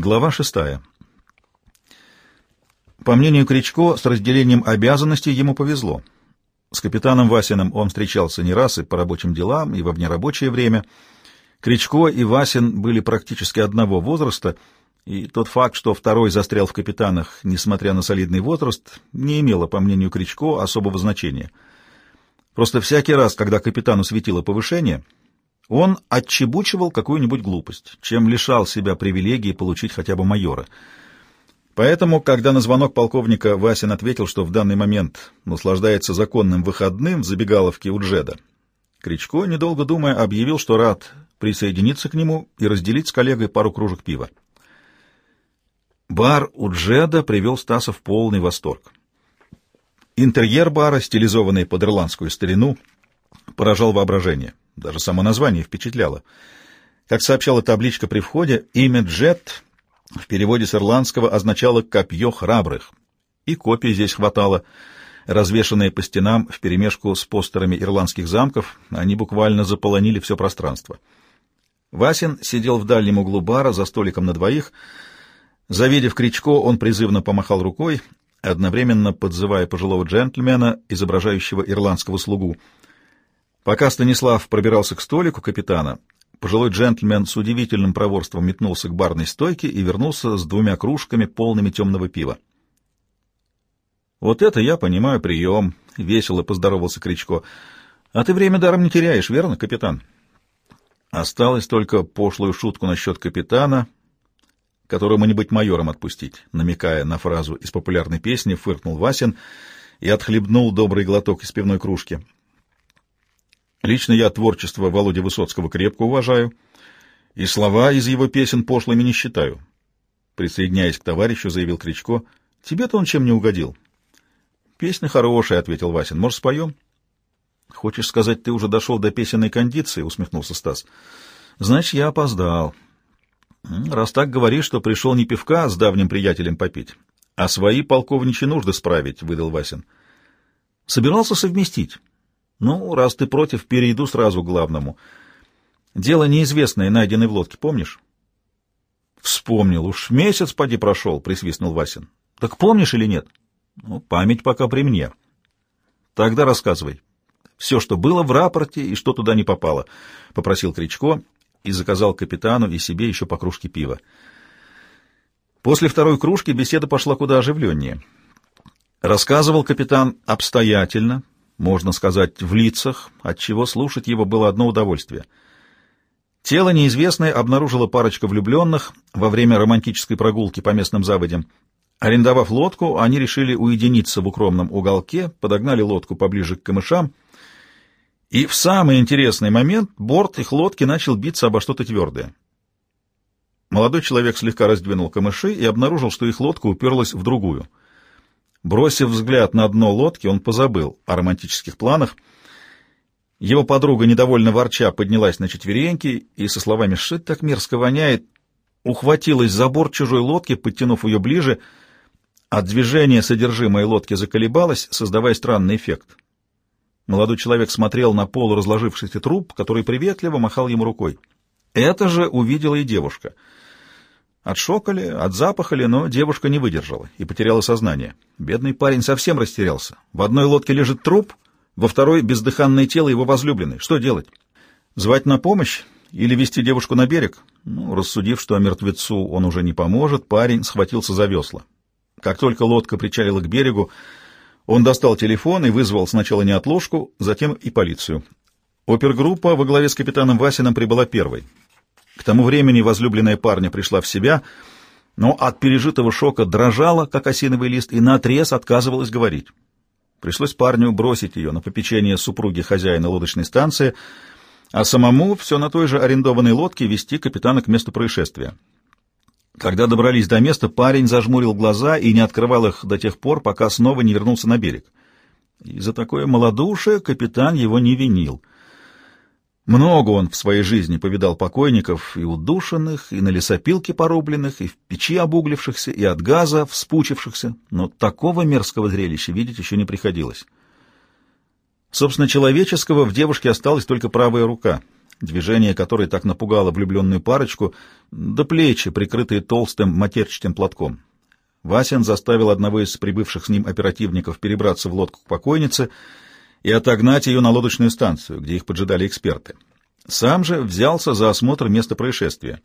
Глава шестая. По мнению Кричко, с разделением обязанностей ему повезло. С капитаном Васиным он встречался не раз и по рабочим делам, и во внерабочее время. Кричко и Васин были практически одного возраста, и тот факт, что второй застрял в капитанах, несмотря на солидный возраст, не имело, по мнению Кричко, особого значения. Просто всякий раз, когда капитану светило повышение — он отчебучивал какую-нибудь глупость, чем лишал себя привилегии получить хотя бы майора. Поэтому, когда на звонок полковника Васин ответил, что в данный момент наслаждается законным выходным в забегаловке у Джеда, Кричко, недолго думая, объявил, что рад присоединиться к нему и разделить с коллегой пару кружек пива. Бар у Джеда привел Стаса в полный восторг. Интерьер бара, стилизованный под ирландскую старину, поражал воображение. Даже само название впечатляло. Как сообщала табличка при входе, имя Джет в переводе с ирландского означало «копье храбрых». И копий здесь хватало, развешанные по стенам вперемешку с постерами ирландских замков, они буквально заполонили все пространство. Васин сидел в дальнем углу бара за столиком на двоих. Завидев Кричко, он призывно помахал рукой, одновременно подзывая пожилого джентльмена, изображающего ирландского слугу — Пока Станислав пробирался к столику капитана, пожилой джентльмен с удивительным проворством метнулся к барной стойке и вернулся с двумя кружками, полными темного пива. «Вот это я понимаю прием», — весело поздоровался Кричко. «А ты время даром не теряешь, верно, капитан?» Осталось только пошлую шутку насчет капитана, которому не быть майором отпустить, намекая на фразу из популярной песни, фыркнул Васин и отхлебнул добрый глоток из пивной кружки. Лично я творчество Володи Высоцкого крепко уважаю, и слова из его песен пошлыми не считаю. Присоединяясь к товарищу, заявил Кричко, — тебе-то он чем не угодил? — Песня хорошая, — ответил Васин. — Может, споем? — Хочешь сказать, ты уже дошел до песенной кондиции? — усмехнулся Стас. — Значит, я опоздал. — Раз так говоришь, что пришел не пивка с давним приятелем попить, а свои полковничьи нужды справить, — выдал Васин. — Собирался совместить. Ну, раз ты против, перейду сразу к главному. Дело неизвестное, найденное в лодке, помнишь? Вспомнил. Уж месяц поди прошел, присвистнул Васин. Так помнишь или нет? Ну, память пока при мне. Тогда рассказывай. Все, что было в рапорте и что туда не попало, попросил Кричко и заказал капитану и себе еще по кружке пива. После второй кружки беседа пошла куда оживленнее. Рассказывал капитан обстоятельно, можно сказать, в лицах, отчего слушать его было одно удовольствие. Тело неизвестное обнаружила парочка влюбленных во время романтической прогулки по местным заводям. Арендовав лодку, они решили уединиться в укромном уголке, подогнали лодку поближе к камышам, и в самый интересный момент борт их лодки начал биться обо что-то твердое. Молодой человек слегка раздвинул камыши и обнаружил, что их лодка уперлась в другую — Бросив взгляд на дно лодки, он позабыл о романтических планах. Его подруга, недовольно ворча, поднялась на четвереньки и со словами «Шит так мерзко воняет!» ухватилась за борт чужой лодки, подтянув ее ближе. От движения содержимое лодки заколебалось, создавая странный эффект. Молодой человек смотрел на пол разложившийся труп, который приветливо махал ему рукой. Это же увидела и девушка — от шока ли, от запаха ли, но девушка не выдержала и потеряла сознание. Бедный парень совсем растерялся. В одной лодке лежит труп, во второй — бездыханное тело его возлюбленной. Что делать? Звать на помощь или вести девушку на берег? Ну, рассудив, что мертвецу он уже не поможет, парень схватился за весла. Как только лодка причалила к берегу, он достал телефон и вызвал сначала неотложку, затем и полицию. Опергруппа во главе с капитаном Васиным прибыла первой. К тому времени возлюбленная парня пришла в себя, но от пережитого шока дрожала, как осиновый лист, и наотрез отказывалась говорить. Пришлось парню бросить ее на попечение супруги хозяина лодочной станции, а самому все на той же арендованной лодке вести капитана к месту происшествия. Когда добрались до места, парень зажмурил глаза и не открывал их до тех пор, пока снова не вернулся на берег. И за такое малодушие капитан его не винил. Много он в своей жизни повидал покойников и удушенных, и на лесопилке порубленных, и в печи обуглившихся, и от газа вспучившихся, но такого мерзкого зрелища видеть еще не приходилось. Собственно, человеческого в девушке осталась только правая рука, движение которой так напугало влюбленную парочку, до плечи, прикрытые толстым матерчатым платком. Васин заставил одного из прибывших с ним оперативников перебраться в лодку к покойнице и отогнать ее на лодочную станцию, где их поджидали эксперты. Сам же взялся за осмотр места происшествия.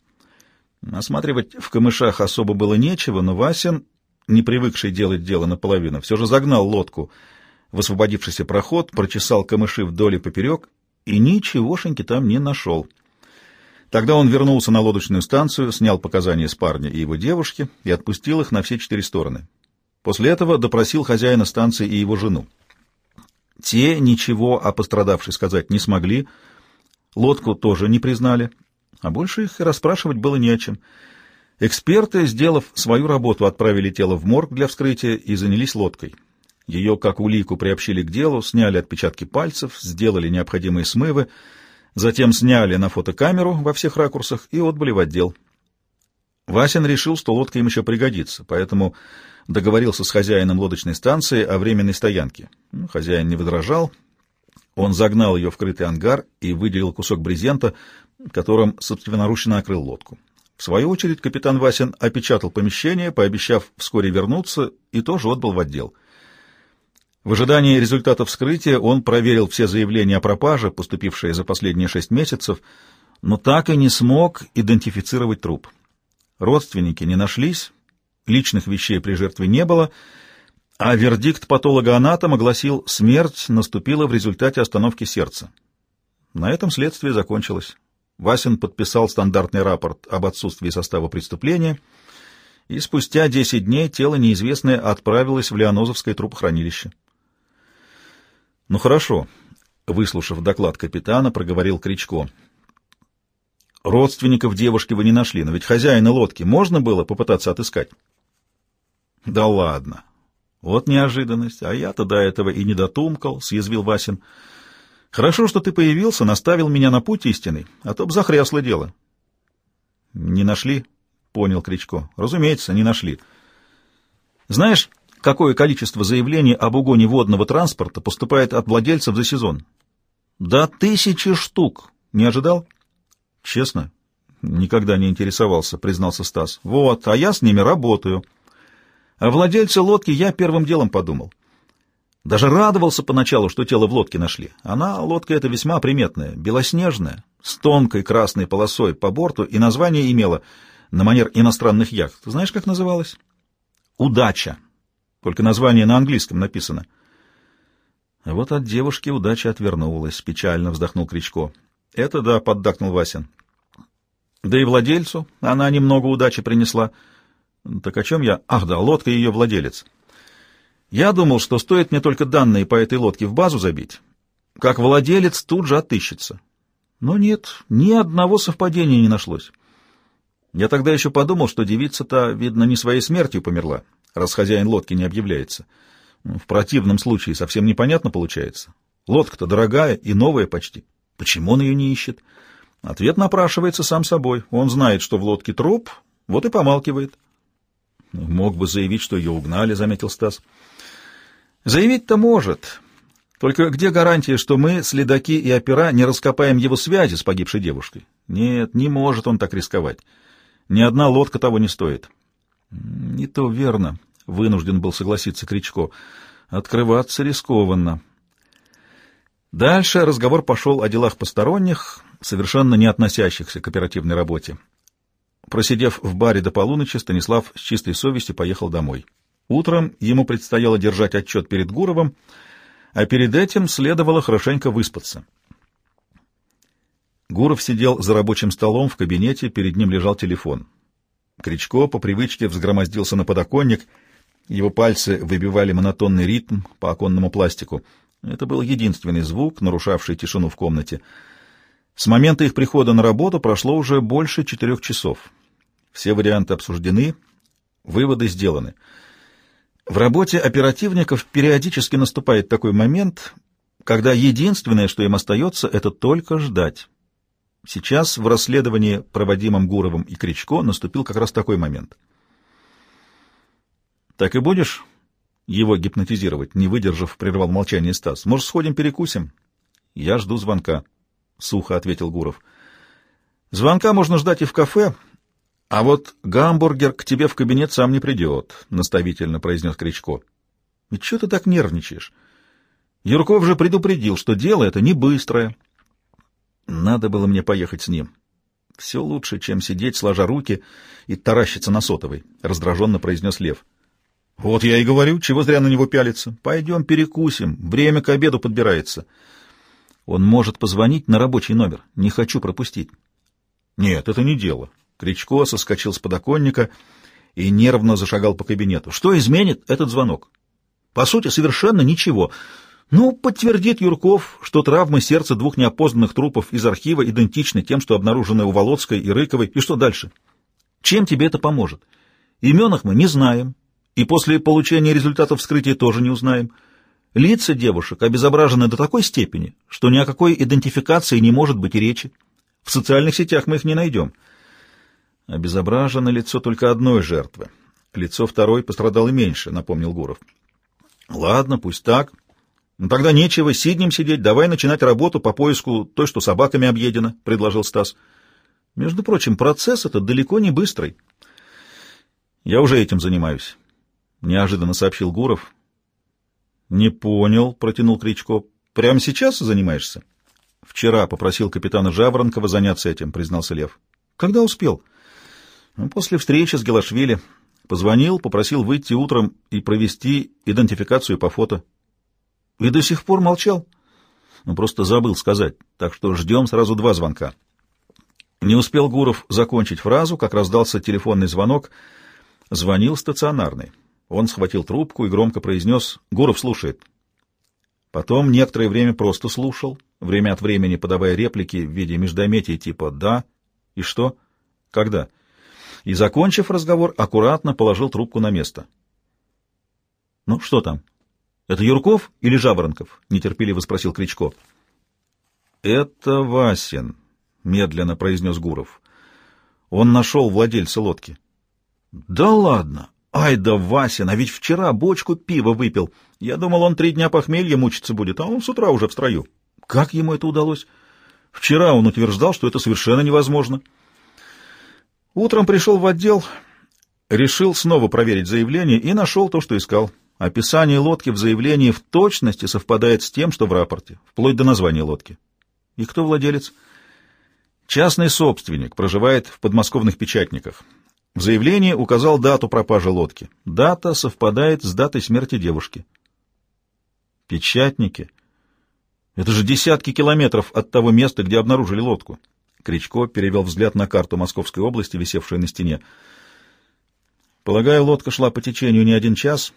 Осматривать в камышах особо было нечего, но Васин, не привыкший делать дело наполовину, все же загнал лодку в освободившийся проход, прочесал камыши вдоль и поперек и ничегошеньки там не нашел. Тогда он вернулся на лодочную станцию, снял показания с парня и его девушки и отпустил их на все четыре стороны. После этого допросил хозяина станции и его жену. Те ничего о пострадавшей сказать не смогли, лодку тоже не признали, а больше их расспрашивать было не о чем. Эксперты, сделав свою работу, отправили тело в морг для вскрытия и занялись лодкой. Ее, как улику, приобщили к делу, сняли отпечатки пальцев, сделали необходимые смывы, затем сняли на фотокамеру во всех ракурсах и отбыли в отдел. Васин решил, что лодка им еще пригодится, поэтому договорился с хозяином лодочной станции о временной стоянке. Ну, хозяин не возражал. Он загнал ее в крытый ангар и выделил кусок брезента, которым собственноручно накрыл лодку. В свою очередь капитан Васин опечатал помещение, пообещав вскоре вернуться, и тоже отбыл в отдел. В ожидании результатов вскрытия он проверил все заявления о пропаже, поступившие за последние шесть месяцев, но так и не смог идентифицировать труп. Родственники не нашлись, личных вещей при жертве не было, а вердикт патолога-анатома гласил «смерть наступила в результате остановки сердца». На этом следствие закончилось. Васин подписал стандартный рапорт об отсутствии состава преступления, и спустя 10 дней тело неизвестное отправилось в Леонозовское трупохранилище. «Ну хорошо», — выслушав доклад капитана, проговорил Кричко. «Родственников девушки вы не нашли, но ведь хозяина лодки можно было попытаться отыскать?» «Да ладно. Вот неожиданность, а я-то до этого и не дотумкал», — съязвил Васин. Хорошо, что ты появился, наставил меня на путь истинный, а то б захрясло дело. — Не нашли? — понял Кричко. — Разумеется, не нашли. Знаешь, какое количество заявлений об угоне водного транспорта поступает от владельцев за сезон? — Да тысячи штук. Не ожидал? — Честно? — Никогда не интересовался, — признался Стас. — Вот, а я с ними работаю. А владельцы лодки я первым делом подумал — даже радовался поначалу, что тело в лодке нашли. Она, лодка эта весьма приметная, белоснежная, с тонкой красной полосой по борту, и название имела на манер иностранных яхт. Знаешь, как называлась? «Удача». Только название на английском написано. А вот от девушки удача отвернулась, печально вздохнул Кричко. Это да, поддакнул Васин. Да и владельцу она немного удачи принесла. Так о чем я? Ах да, лодка ее владелец. Я думал, что стоит мне только данные по этой лодке в базу забить, как владелец тут же отыщется. Но нет, ни одного совпадения не нашлось. Я тогда еще подумал, что девица-то, видно, не своей смертью померла, раз хозяин лодки не объявляется. В противном случае совсем непонятно получается. Лодка-то дорогая и новая почти. Почему он ее не ищет? Ответ напрашивается сам собой. Он знает, что в лодке труп, вот и помалкивает. Мог бы заявить, что ее угнали, — заметил Стас. Заявить-то может. Только где гарантия, что мы, следаки и опера, не раскопаем его связи с погибшей девушкой? Нет, не может он так рисковать. Ни одна лодка того не стоит. Не то верно, — вынужден был согласиться Кричко. Открываться рискованно. Дальше разговор пошел о делах посторонних, совершенно не относящихся к оперативной работе. Просидев в баре до полуночи, Станислав с чистой совестью поехал домой. Утром ему предстояло держать отчет перед Гуровым, а перед этим следовало хорошенько выспаться. Гуров сидел за рабочим столом в кабинете, перед ним лежал телефон. Кричко по привычке взгромоздился на подоконник, его пальцы выбивали монотонный ритм по оконному пластику. Это был единственный звук, нарушавший тишину в комнате. С момента их прихода на работу прошло уже больше четырех часов. Все варианты обсуждены, выводы сделаны — в работе оперативников периодически наступает такой момент, когда единственное, что им остается, это только ждать. Сейчас в расследовании, проводимом Гуровым и Кричко, наступил как раз такой момент. «Так и будешь его гипнотизировать?» — не выдержав, прервал молчание Стас. «Может, сходим перекусим?» «Я жду звонка». — сухо ответил Гуров. «Звонка можно ждать и в кафе, а вот гамбургер к тебе в кабинет сам не придет», — наставительно произнес Кричко. «И что ты так нервничаешь? Юрков же предупредил, что дело это не быстрое». «Надо было мне поехать с ним. Все лучше, чем сидеть, сложа руки и таращиться на сотовой», — раздраженно произнес Лев. «Вот я и говорю, чего зря на него пялиться. Пойдем перекусим, время к обеду подбирается». Он может позвонить на рабочий номер. Не хочу пропустить. Нет, это не дело. Кричко соскочил с подоконника и нервно зашагал по кабинету. Что изменит этот звонок? По сути, совершенно ничего. Ну, подтвердит Юрков, что травмы сердца двух неопознанных трупов из архива идентичны тем, что обнаружены у Володской и Рыковой. И что дальше? Чем тебе это поможет? Имен их мы не знаем, и после получения результатов вскрытия тоже не узнаем. Лица девушек обезображены до такой степени, что ни о какой идентификации не может быть и речи. В социальных сетях мы их не найдем. Обезображено лицо только одной жертвы. Лицо второй пострадало меньше, напомнил Гуров. Ладно, пусть так. Но тогда нечего сиднем сидеть, давай начинать работу по поиску той, что собаками объедена, предложил Стас. Между прочим, процесс этот далеко не быстрый. Я уже этим занимаюсь, неожиданно сообщил Гуров. «Не понял», — протянул Кричко. «Прямо сейчас занимаешься?» «Вчера попросил капитана Жаворонкова заняться этим», — признался Лев. «Когда успел?» ну, «После встречи с Гелашвили. Позвонил, попросил выйти утром и провести идентификацию по фото». «И до сих пор молчал?» «Ну, просто забыл сказать, так что ждем сразу два звонка». Не успел Гуров закончить фразу, как раздался телефонный звонок. Звонил стационарный. Он схватил трубку и громко произнес «Гуров слушает». Потом некоторое время просто слушал, время от времени подавая реплики в виде междометий типа «да» и «что», «когда». И, закончив разговор, аккуратно положил трубку на место. «Ну, что там? Это Юрков или Жаворонков?» — нетерпеливо спросил Кричко. «Это Васин», — медленно произнес Гуров. «Он нашел владельца лодки». «Да ладно! Ай да Васин, а ведь вчера бочку пива выпил. Я думал, он три дня похмелья мучиться будет, а он с утра уже в строю. Как ему это удалось? Вчера он утверждал, что это совершенно невозможно. Утром пришел в отдел, решил снова проверить заявление и нашел то, что искал. Описание лодки в заявлении в точности совпадает с тем, что в рапорте, вплоть до названия лодки. И кто владелец? Частный собственник, проживает в подмосковных печатниках. В заявлении указал дату пропажи лодки. Дата совпадает с датой смерти девушки. Печатники. Это же десятки километров от того места, где обнаружили лодку. Кричко перевел взгляд на карту Московской области, висевшую на стене. Полагаю, лодка шла по течению не один час,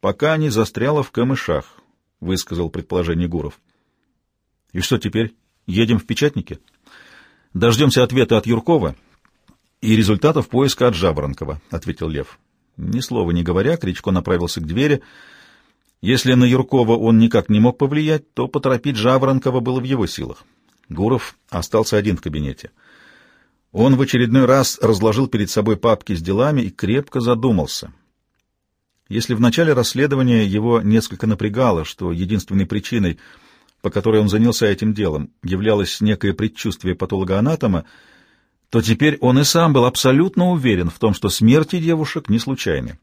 пока не застряла в камышах, — высказал предположение Гуров. — И что теперь? Едем в Печатники? Дождемся ответа от Юркова и результатов поиска от Жаворонкова, — ответил Лев. Ни слова не говоря, Кричко направился к двери. Если на Юркова он никак не мог повлиять, то поторопить Жаворонкова было в его силах. Гуров остался один в кабинете. Он в очередной раз разложил перед собой папки с делами и крепко задумался. Если в начале расследования его несколько напрягало, что единственной причиной, по которой он занялся этим делом, являлось некое предчувствие патологоанатома, то теперь он и сам был абсолютно уверен в том, что смерти девушек не случайны.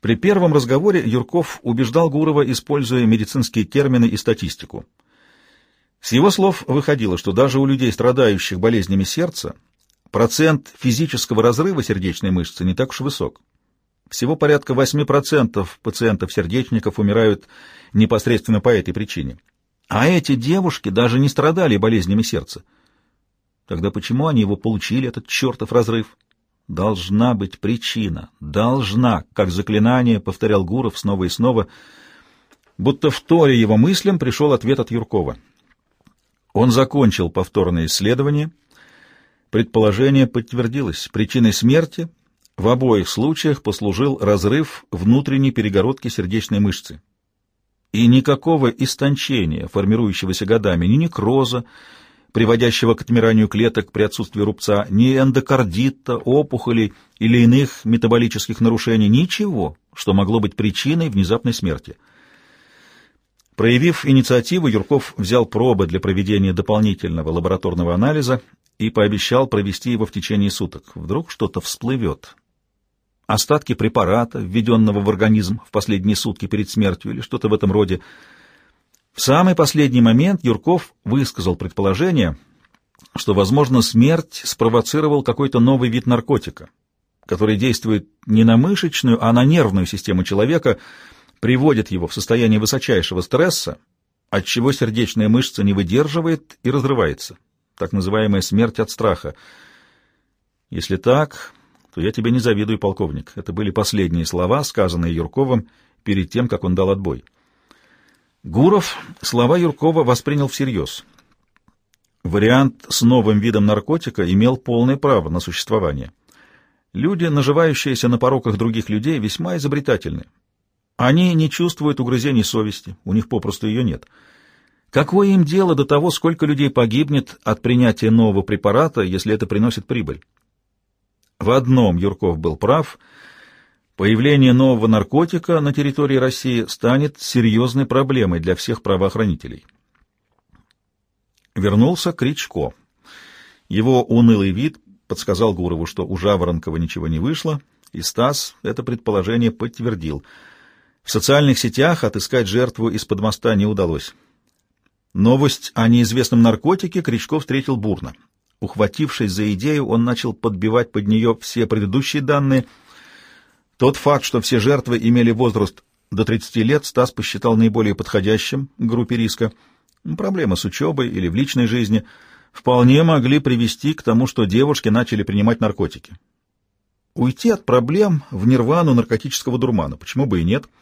При первом разговоре Юрков убеждал Гурова, используя медицинские термины и статистику. С его слов выходило, что даже у людей, страдающих болезнями сердца, процент физического разрыва сердечной мышцы не так уж высок. Всего порядка 8% пациентов-сердечников умирают непосредственно по этой причине. А эти девушки даже не страдали болезнями сердца. Тогда почему они его получили, этот чертов разрыв? Должна быть причина. Должна, как заклинание, повторял Гуров снова и снова. Будто в торе его мыслям пришел ответ от Юркова. Он закончил повторное исследование. Предположение подтвердилось. Причиной смерти в обоих случаях послужил разрыв внутренней перегородки сердечной мышцы. И никакого истончения, формирующегося годами, ни некроза, приводящего к отмиранию клеток при отсутствии рубца, ни эндокардита, опухолей или иных метаболических нарушений, ничего, что могло быть причиной внезапной смерти. Проявив инициативу, Юрков взял пробы для проведения дополнительного лабораторного анализа и пообещал провести его в течение суток. Вдруг что-то всплывет. Остатки препарата, введенного в организм в последние сутки перед смертью, или что-то в этом роде. В самый последний момент Юрков высказал предположение, что, возможно, смерть спровоцировал какой-то новый вид наркотика, который действует не на мышечную, а на нервную систему человека, приводит его в состояние высочайшего стресса, от чего сердечная мышца не выдерживает и разрывается. Так называемая смерть от страха. Если так, то я тебе не завидую, полковник. Это были последние слова, сказанные Юрковым перед тем, как он дал отбой. Гуров слова Юркова воспринял всерьез. Вариант с новым видом наркотика имел полное право на существование. Люди, наживающиеся на пороках других людей, весьма изобретательны. Они не чувствуют угрызений совести, у них попросту ее нет. Какое им дело до того, сколько людей погибнет от принятия нового препарата, если это приносит прибыль? В одном Юрков был прав. Появление нового наркотика на территории России станет серьезной проблемой для всех правоохранителей. Вернулся Кричко. Его унылый вид подсказал Гурову, что у Жаворонкова ничего не вышло, и Стас это предположение подтвердил — в социальных сетях отыскать жертву из-под моста не удалось. Новость о неизвестном наркотике Кричко встретил бурно. Ухватившись за идею, он начал подбивать под нее все предыдущие данные. Тот факт, что все жертвы имели возраст до 30 лет, Стас посчитал наиболее подходящим группе риска. Проблемы с учебой или в личной жизни вполне могли привести к тому, что девушки начали принимать наркотики. Уйти от проблем в нирвану наркотического дурмана, почему бы и нет —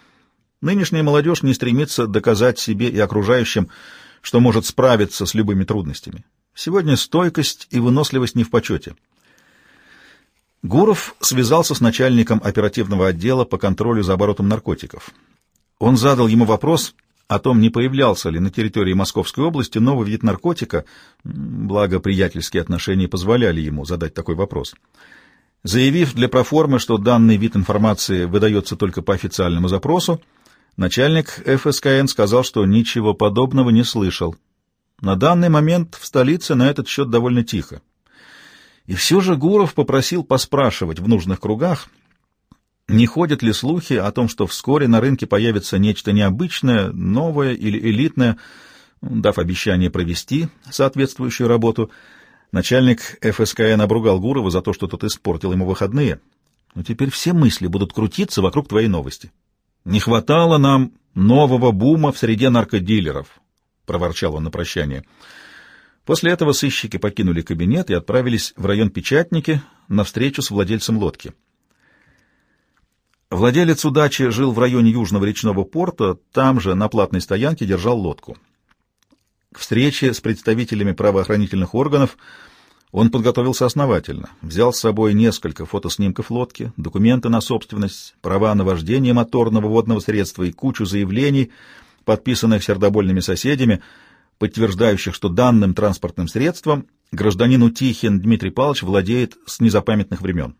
Нынешняя молодежь не стремится доказать себе и окружающим, что может справиться с любыми трудностями. Сегодня стойкость и выносливость не в почете. Гуров связался с начальником оперативного отдела по контролю за оборотом наркотиков. Он задал ему вопрос о том, не появлялся ли на территории Московской области новый вид наркотика, благо приятельские отношения позволяли ему задать такой вопрос. Заявив для проформы, что данный вид информации выдается только по официальному запросу, Начальник ФСКН сказал, что ничего подобного не слышал. На данный момент в столице на этот счет довольно тихо. И все же Гуров попросил поспрашивать в нужных кругах, не ходят ли слухи о том, что вскоре на рынке появится нечто необычное, новое или элитное, дав обещание провести соответствующую работу. Начальник ФСКН обругал Гурова за то, что тот испортил ему выходные. Но теперь все мысли будут крутиться вокруг твоей новости. Не хватало нам нового бума в среде наркодилеров, — проворчал он на прощание. После этого сыщики покинули кабинет и отправились в район Печатники на встречу с владельцем лодки. Владелец удачи жил в районе Южного речного порта, там же на платной стоянке держал лодку. К встрече с представителями правоохранительных органов — он подготовился основательно, взял с собой несколько фотоснимков лодки, документы на собственность, права на вождение моторного водного средства и кучу заявлений, подписанных сердобольными соседями, подтверждающих, что данным транспортным средством гражданин Утихин Дмитрий Павлович владеет с незапамятных времен.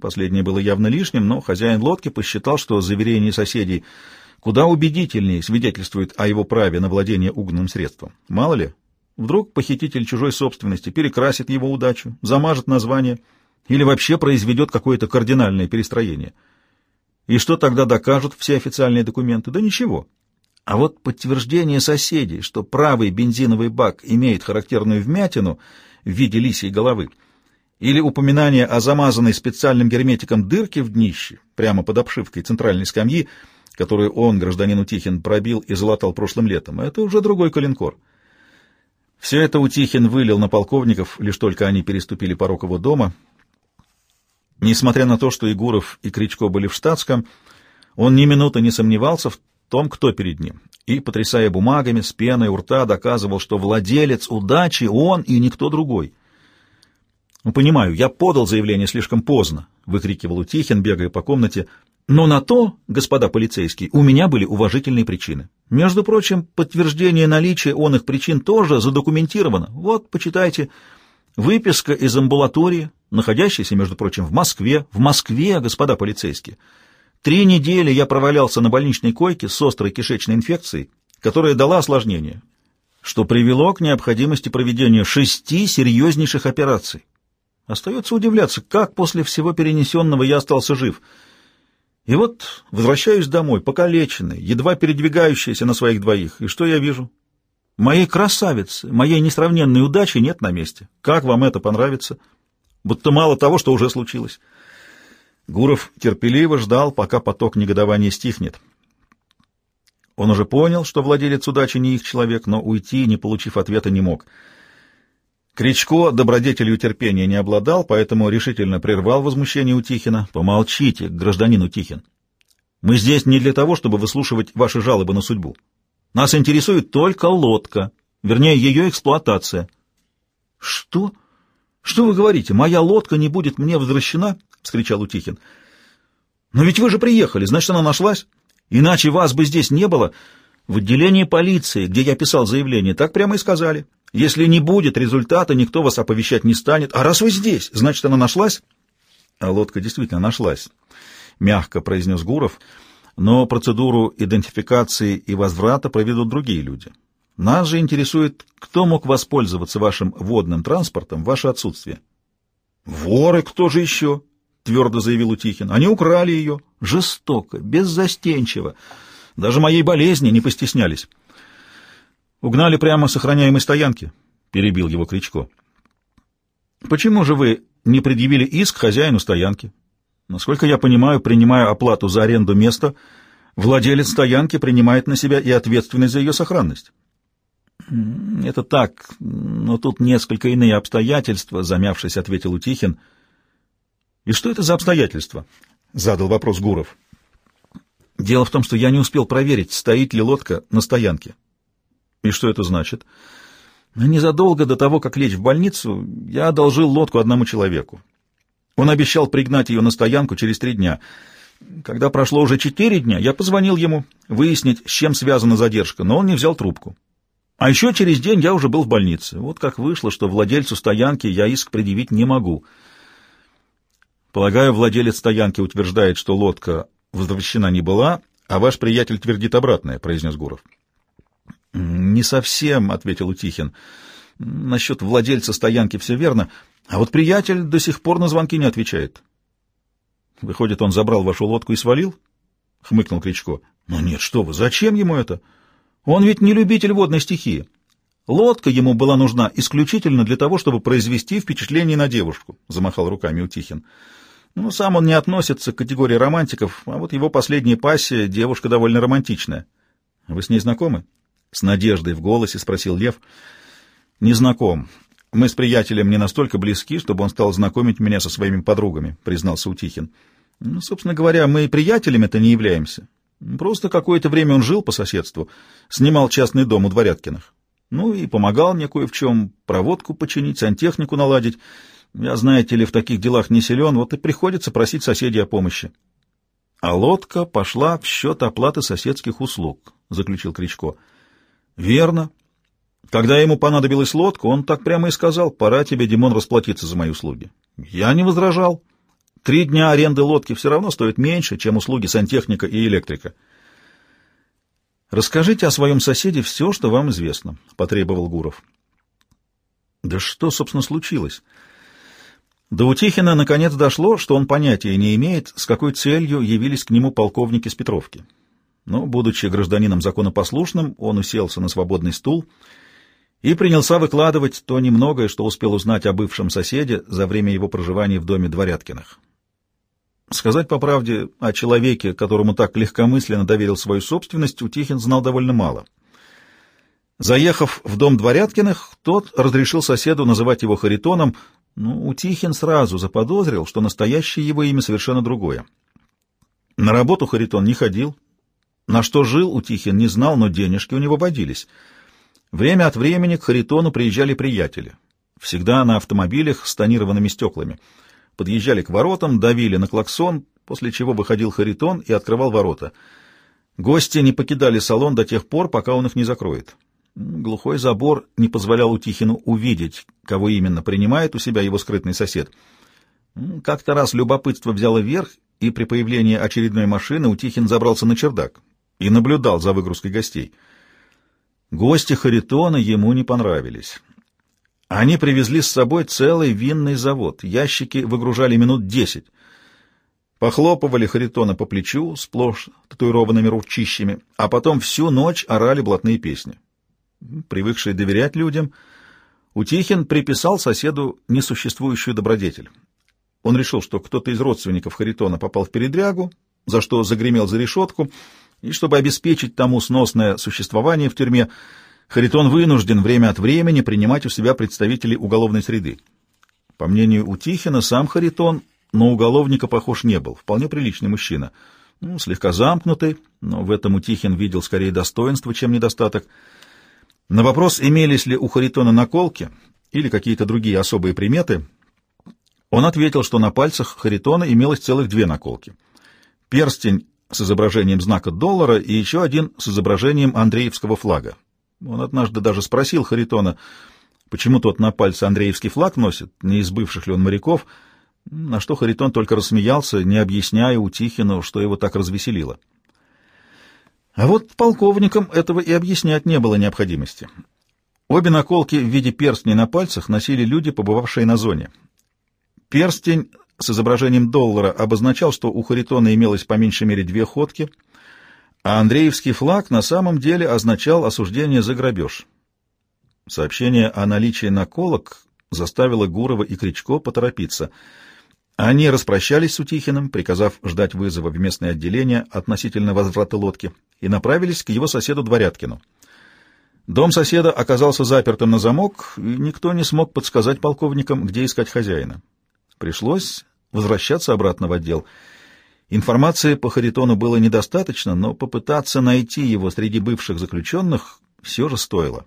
Последнее было явно лишним, но хозяин лодки посчитал, что заверение соседей куда убедительнее свидетельствует о его праве на владение угнанным средством. Мало ли, Вдруг похититель чужой собственности перекрасит его удачу, замажет название или вообще произведет какое-то кардинальное перестроение. И что тогда докажут все официальные документы? Да ничего. А вот подтверждение соседей, что правый бензиновый бак имеет характерную вмятину в виде лисьей головы, или упоминание о замазанной специальным герметиком дырке в днище, прямо под обшивкой центральной скамьи, которую он, гражданин Утихин, пробил и залатал прошлым летом, это уже другой коленкор. Все это Утихин вылил на полковников, лишь только они переступили порог его дома. Несмотря на то, что и Гуров, и Кричко были в штатском, он ни минуты не сомневался в том, кто перед ним, и, потрясая бумагами, с пеной у рта, доказывал, что владелец удачи он и никто другой. «Ну, понимаю, я подал заявление слишком поздно», — выкрикивал Утихин, бегая по комнате, но на то, господа полицейские, у меня были уважительные причины. Между прочим, подтверждение наличия он их причин тоже задокументировано. Вот, почитайте, выписка из амбулатории, находящейся, между прочим, в Москве. В Москве, господа полицейские. Три недели я провалялся на больничной койке с острой кишечной инфекцией, которая дала осложнение, что привело к необходимости проведения шести серьезнейших операций. Остается удивляться, как после всего перенесенного я остался жив. И вот возвращаюсь домой, покалеченный, едва передвигающийся на своих двоих, и что я вижу? Моей красавицы, моей несравненной удачи нет на месте. Как вам это понравится? Будто мало того, что уже случилось. Гуров терпеливо ждал, пока поток негодования стихнет. Он уже понял, что владелец удачи не их человек, но уйти, не получив ответа, не мог. Кричко добродетелью терпения не обладал, поэтому решительно прервал возмущение Утихина. «Помолчите, гражданин Утихин. Мы здесь не для того, чтобы выслушивать ваши жалобы на судьбу. Нас интересует только лодка, вернее, ее эксплуатация». «Что? Что вы говорите? Моя лодка не будет мне возвращена?» — вскричал Утихин. «Но ведь вы же приехали, значит, она нашлась. Иначе вас бы здесь не было. В отделении полиции, где я писал заявление, так прямо и сказали. Если не будет результата, никто вас оповещать не станет. А раз вы здесь, значит, она нашлась?» А лодка действительно нашлась, — мягко произнес Гуров. «Но процедуру идентификации и возврата проведут другие люди. Нас же интересует, кто мог воспользоваться вашим водным транспортом в ваше отсутствие». «Воры кто же еще?» — твердо заявил Утихин. «Они украли ее. Жестоко, беззастенчиво. Даже моей болезни не постеснялись». «Угнали прямо с охраняемой стоянки», — перебил его Кричко. «Почему же вы не предъявили иск хозяину стоянки? Насколько я понимаю, принимая оплату за аренду места, владелец стоянки принимает на себя и ответственность за ее сохранность». «Это так, но тут несколько иные обстоятельства», — замявшись, ответил Утихин. «И что это за обстоятельства?» — задал вопрос Гуров. «Дело в том, что я не успел проверить, стоит ли лодка на стоянке». «И что это значит?» «Незадолго до того, как лечь в больницу, я одолжил лодку одному человеку. Он обещал пригнать ее на стоянку через три дня. Когда прошло уже четыре дня, я позвонил ему выяснить, с чем связана задержка, но он не взял трубку. А еще через день я уже был в больнице. Вот как вышло, что владельцу стоянки я иск предъявить не могу». Полагаю, владелец стоянки утверждает, что лодка возвращена не была, а ваш приятель твердит обратное, — произнес Гуров. — Не совсем, — ответил Утихин. — Насчет владельца стоянки все верно, а вот приятель до сих пор на звонки не отвечает. — Выходит, он забрал вашу лодку и свалил? — хмыкнул Кричко. — Ну нет, что вы, зачем ему это? Он ведь не любитель водной стихии. Лодка ему была нужна исключительно для того, чтобы произвести впечатление на девушку, — замахал руками Утихин. — ну, сам он не относится к категории романтиков, а вот его последняя пассия — девушка довольно романтичная. Вы с ней знакомы? С надеждой в голосе спросил Лев. Не знаком. Мы с приятелем не настолько близки, чтобы он стал знакомить меня со своими подругами, признался Утихин. Ну, собственно говоря, мы и приятелями-то не являемся. Просто какое-то время он жил по соседству, снимал частный дом у Дворяткиных. Ну и помогал мне кое в чем проводку починить, сантехнику наладить. Я, знаете ли, в таких делах не силен, вот и приходится просить соседей о помощи. — А лодка пошла в счет оплаты соседских услуг, — заключил Кричко. — Верно. Когда ему понадобилась лодка, он так прямо и сказал, пора тебе, Димон, расплатиться за мои услуги. Я не возражал. Три дня аренды лодки все равно стоят меньше, чем услуги сантехника и электрика. «Расскажите о своем соседе все, что вам известно», — потребовал Гуров. «Да что, собственно, случилось?» До Утихина наконец дошло, что он понятия не имеет, с какой целью явились к нему полковники с Петровки. Но, будучи гражданином законопослушным, он уселся на свободный стул и принялся выкладывать то немногое, что успел узнать о бывшем соседе за время его проживания в доме Дворяткиных. Сказать по правде о человеке, которому так легкомысленно доверил свою собственность, Утихин знал довольно мало. Заехав в дом Дворяткиных, тот разрешил соседу называть его Харитоном, ну, Утихин сразу заподозрил, что настоящее его имя совершенно другое. На работу Харитон не ходил. На что жил Утихин, не знал, но денежки у него водились. Время от времени к Харитону приезжали приятели. Всегда на автомобилях с тонированными стеклами. Подъезжали к воротам, давили на клаксон, после чего выходил Харитон и открывал ворота. Гости не покидали салон до тех пор, пока он их не закроет. Глухой забор не позволял Утихину увидеть, кого именно принимает у себя его скрытный сосед. Как-то раз любопытство взяло верх, и при появлении очередной машины Утихин забрался на чердак и наблюдал за выгрузкой гостей. Гости Харитона ему не понравились. Они привезли с собой целый винный завод. Ящики выгружали минут десять. Похлопывали Харитона по плечу, сплошь татуированными ручищами, а потом всю ночь орали блатные песни. Привыкший доверять людям, Утихин приписал соседу несуществующую добродетель. Он решил, что кто-то из родственников Харитона попал в передрягу, за что загремел за решетку, и чтобы обеспечить тому сносное существование в тюрьме, Харитон вынужден время от времени принимать у себя представителей уголовной среды. По мнению Утихина, сам Харитон на уголовника похож не был, вполне приличный мужчина. Ну, слегка замкнутый, но в этом Утихин видел скорее достоинство, чем недостаток. На вопрос, имелись ли у Харитона наколки или какие-то другие особые приметы, он ответил, что на пальцах Харитона имелось целых две наколки. Перстень с изображением знака доллара и еще один с изображением Андреевского флага. Он однажды даже спросил Харитона, почему тот на пальце Андреевский флаг носит, не из бывших ли он моряков, на что Харитон только рассмеялся, не объясняя Утихину, что его так развеселило. А вот полковникам этого и объяснять не было необходимости. Обе наколки в виде перстней на пальцах носили люди, побывавшие на зоне. Перстень с изображением доллара обозначал, что у Харитона имелось по меньшей мере две ходки — а Андреевский флаг на самом деле означал осуждение за грабеж. Сообщение о наличии наколок заставило Гурова и Кричко поторопиться. Они распрощались с Утихиным, приказав ждать вызова в местное отделение относительно возврата лодки, и направились к его соседу Дворяткину. Дом соседа оказался запертым на замок, и никто не смог подсказать полковникам, где искать хозяина. Пришлось возвращаться обратно в отдел — Информации по Харитону было недостаточно, но попытаться найти его среди бывших заключенных все же стоило.